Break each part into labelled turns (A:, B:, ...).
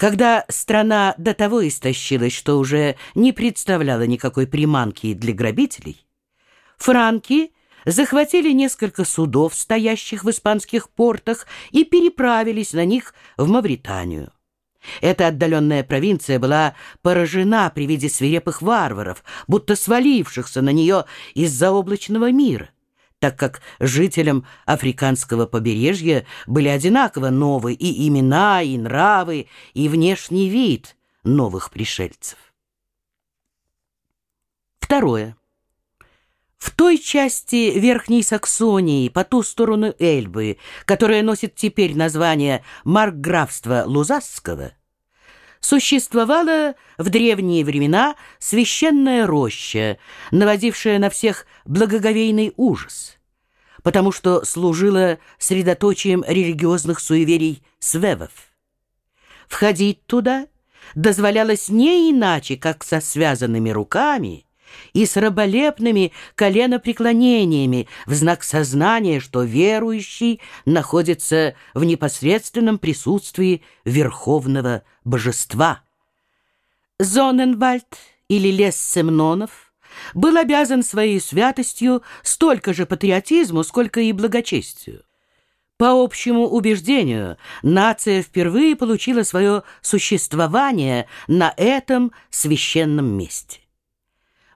A: Когда страна до того истощилась, что уже не представляла никакой приманки для грабителей, франки захватили несколько судов, стоящих в испанских портах, и переправились на них в Мавританию. Эта отдаленная провинция была поражена при виде свирепых варваров, будто свалившихся на нее из-за облачного мира так как жителям африканского побережья были одинаково новы и имена, и нравы, и внешний вид новых пришельцев. Второе. В той части Верхней Саксонии, по ту сторону Эльбы, которая носит теперь название Маркграфства Лузасского, существовала в древние времена священная роща, наводившая на всех благоговейный ужас, потому что служила средоточием религиозных суеверий свевов. Входить туда дозволялось не иначе, как со связанными руками и с раболепными коленопреклонениями в знак сознания, что верующий находится в непосредственном присутствии верховного божества. Зоненвальд или лес Семнонов был обязан своей святостью столько же патриотизму, сколько и благочестию. По общему убеждению, нация впервые получила свое существование на этом священном месте.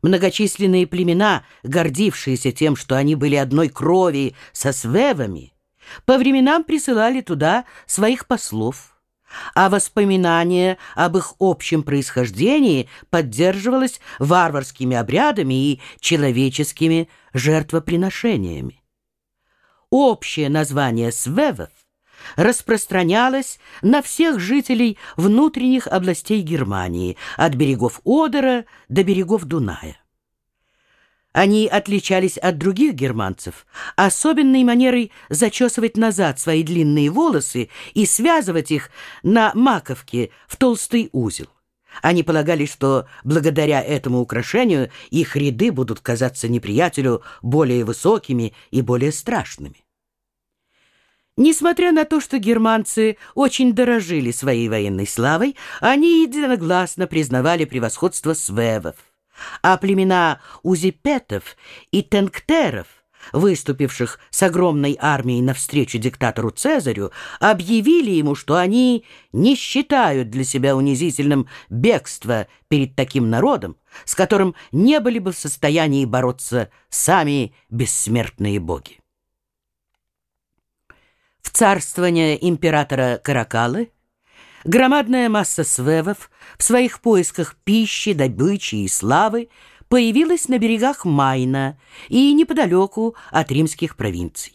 A: Многочисленные племена, гордившиеся тем, что они были одной крови со свевами, по временам присылали туда своих послов – а воспоминание об их общем происхождении поддерживалось варварскими обрядами и человеческими жертвоприношениями. Общее название свевов распространялось на всех жителей внутренних областей Германии, от берегов Одера до берегов Дуная. Они отличались от других германцев особенной манерой зачесывать назад свои длинные волосы и связывать их на маковке в толстый узел. Они полагали, что благодаря этому украшению их ряды будут казаться неприятелю более высокими и более страшными. Несмотря на то, что германцы очень дорожили своей военной славой, они единогласно признавали превосходство свевов а племена узипетов и тенктеров, выступивших с огромной армией навстречу диктатору Цезарю, объявили ему, что они не считают для себя унизительным бегство перед таким народом, с которым не были бы в состоянии бороться сами бессмертные боги. В царствование императора Каракалы Громадная масса свевов в своих поисках пищи, добычи и славы появилась на берегах Майна и неподалеку от римских провинций.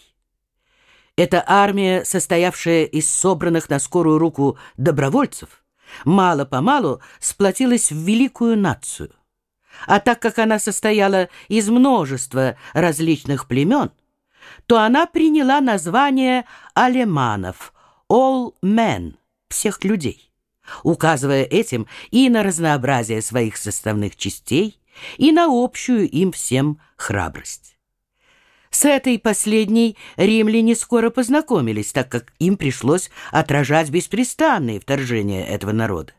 A: Эта армия, состоявшая из собранных на скорую руку добровольцев, мало-помалу сплотилась в великую нацию. А так как она состояла из множества различных племен, то она приняла название алеманов – «all men», всех людей, указывая этим и на разнообразие своих составных частей, и на общую им всем храбрость. С этой последней римляне скоро познакомились, так как им пришлось отражать беспрестанные вторжения этого народа.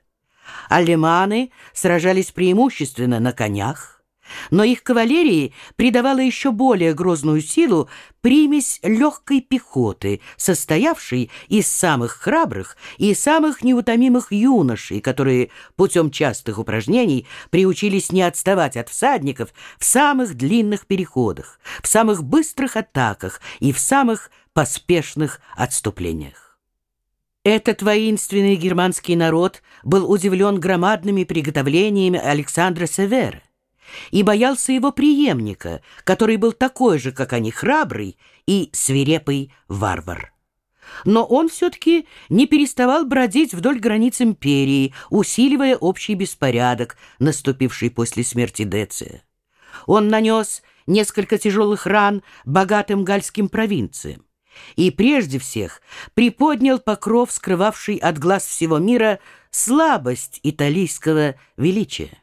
A: Алеманы сражались преимущественно на конях, но их кавалерии придавала еще более грозную силу примесь легкой пехоты, состоявшей из самых храбрых и самых неутомимых юношей, которые путем частых упражнений приучились не отставать от всадников в самых длинных переходах, в самых быстрых атаках и в самых поспешных отступлениях. Этот воинственный германский народ был удивлен громадными приготовлениями Александра Севера и боялся его преемника, который был такой же, как они, храбрый и свирепый варвар. Но он все-таки не переставал бродить вдоль границ империи, усиливая общий беспорядок, наступивший после смерти Деция. Он нанес несколько тяжелых ран богатым гальским провинциям и прежде всех приподнял покров, скрывавший от глаз всего мира слабость италийского величия.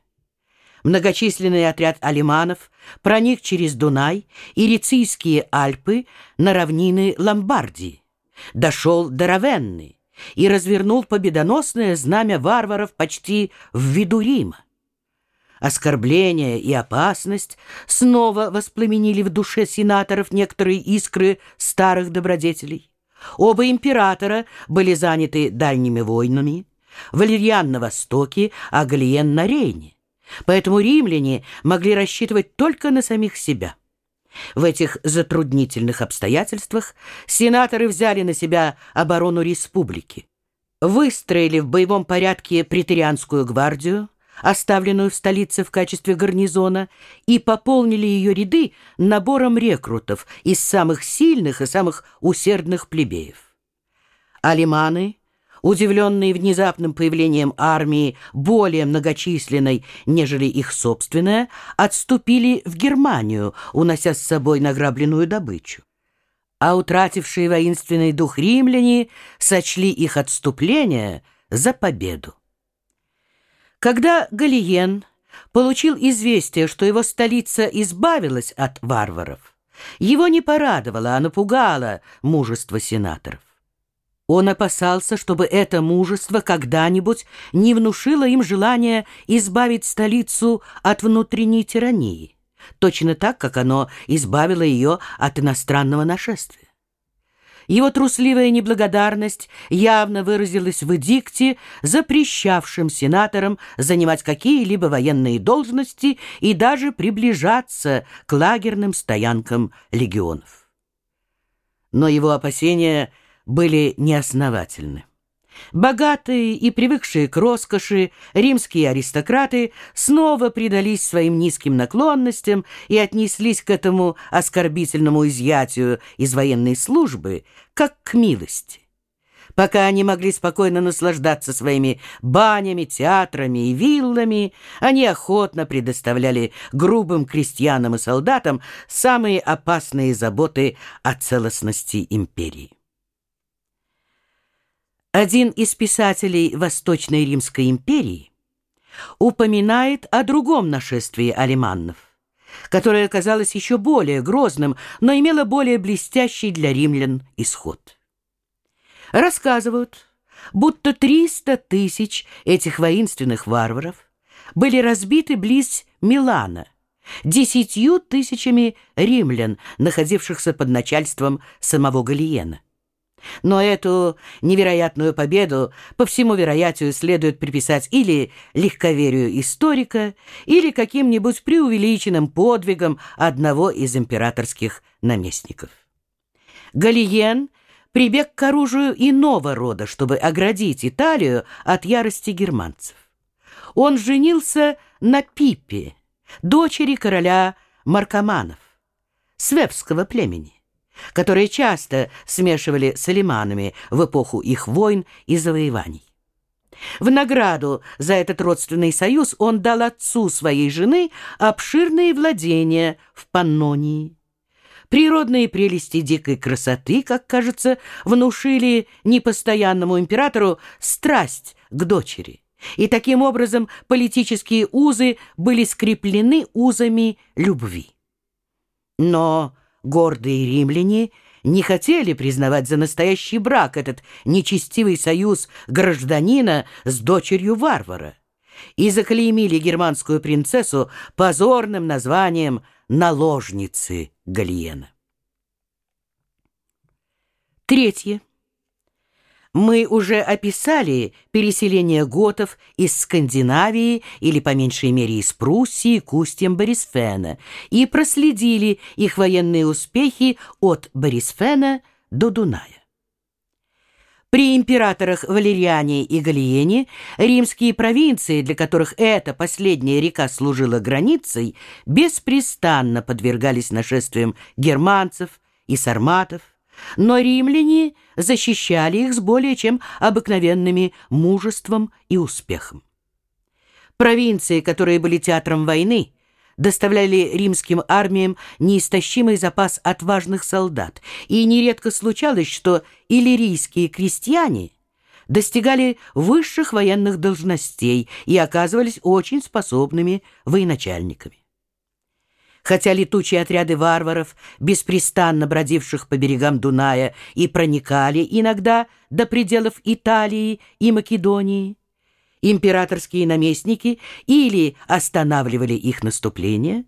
A: Многочисленный отряд алиманов проник через Дунай и Рицийские Альпы на равнины Ломбардии, дошел до Равенны и развернул победоносное знамя варваров почти в виду Рима. Оскорбление и опасность снова воспламенили в душе сенаторов некоторые искры старых добродетелей. Оба императора были заняты дальними войнами, Валерьян на востоке, а Галиен на Рейне. Поэтому римляне могли рассчитывать только на самих себя. В этих затруднительных обстоятельствах сенаторы взяли на себя оборону республики, выстроили в боевом порядке претерианскую гвардию, оставленную в столице в качестве гарнизона, и пополнили ее ряды набором рекрутов из самых сильных и самых усердных плебеев. Алиманы, удивленные внезапным появлением армии более многочисленной, нежели их собственная, отступили в Германию, унося с собой награбленную добычу. А утратившие воинственный дух римляне сочли их отступление за победу. Когда Галиен получил известие, что его столица избавилась от варваров, его не порадовало, а напугало мужество сенаторов. Он опасался, чтобы это мужество когда-нибудь не внушило им желание избавить столицу от внутренней тирании, точно так, как оно избавило ее от иностранного нашествия. Его трусливая неблагодарность явно выразилась в эдикте, запрещавшем сенаторам занимать какие-либо военные должности и даже приближаться к лагерным стоянкам легионов. Но его опасения – были неосновательны. Богатые и привыкшие к роскоши римские аристократы снова предались своим низким наклонностям и отнеслись к этому оскорбительному изъятию из военной службы как к милости. Пока они могли спокойно наслаждаться своими банями, театрами и виллами, они охотно предоставляли грубым крестьянам и солдатам самые опасные заботы о целостности империи. Один из писателей Восточной Римской империи упоминает о другом нашествии алиманнов, которое оказалось еще более грозным, но имело более блестящий для римлян исход. Рассказывают, будто 300 тысяч этих воинственных варваров были разбиты близ Милана десятью тысячами римлян, находившихся под начальством самого Галиена. Но эту невероятную победу, по всему вероятию, следует приписать или легковерию историка, или каким-нибудь преувеличенным подвигом одного из императорских наместников. Галиен прибег к оружию иного рода, чтобы оградить Италию от ярости германцев. Он женился на Пипе, дочери короля Маркоманов, свевского племени которые часто смешивали с алиманами в эпоху их войн и завоеваний. В награду за этот родственный союз он дал отцу своей жены обширные владения в Паннонии. Природные прелести дикой красоты, как кажется, внушили непостоянному императору страсть к дочери. И таким образом политические узы были скреплены узами любви. Но Гордые римляне не хотели признавать за настоящий брак этот нечестивый союз гражданина с дочерью варвара и заклеймили германскую принцессу позорным названием наложницы Галиена. Третье. Мы уже описали переселение готов из Скандинавии или, по меньшей мере, из Пруссии к устьям Борисфена и проследили их военные успехи от Борисфена до Дуная. При императорах Валериане и Галиене римские провинции, для которых эта последняя река служила границей, беспрестанно подвергались нашествиям германцев и сарматов, но римляне защищали их с более чем обыкновенными мужеством и успехом. Провинции, которые были театром войны, доставляли римским армиям неистощимый запас отважных солдат, и нередко случалось, что иллирийские крестьяне достигали высших военных должностей и оказывались очень способными военачальниками. Хотя летучие отряды варваров, беспрестанно бродивших по берегам Дуная, и проникали иногда до пределов Италии и Македонии, императорские наместники или останавливали их наступление,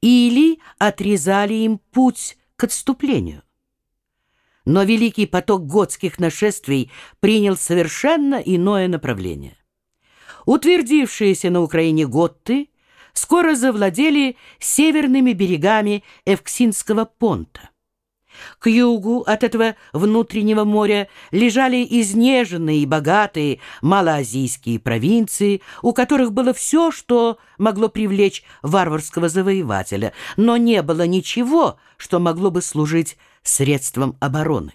A: или отрезали им путь к отступлению. Но великий поток готских нашествий принял совершенно иное направление. Утвердившиеся на Украине готты скоро завладели северными берегами Эвксинского понта. К югу от этого внутреннего моря лежали изнеженные и богатые малоазийские провинции, у которых было все, что могло привлечь варварского завоевателя, но не было ничего, что могло бы служить средством обороны.